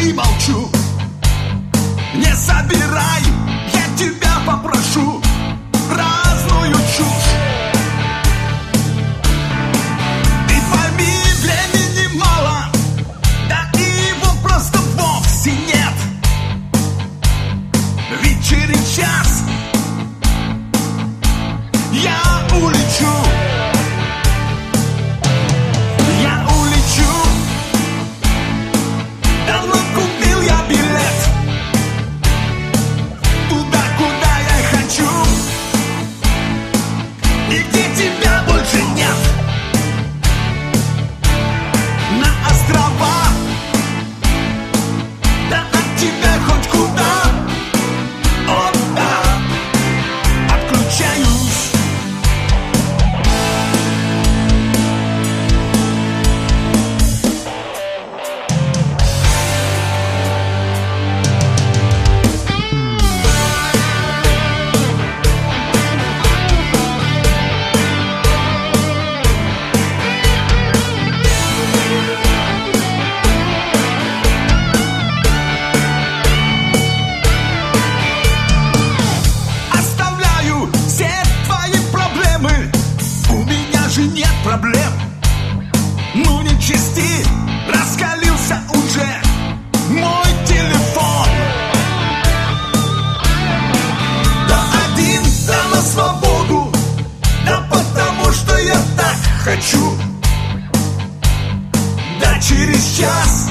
и молчу. Не забирай, я тебя попрошу Разную чушь. Ты пойми, времени мало Да и его просто вовсе нет. Ведь через час Я улечу. yeah. хочу. Да через час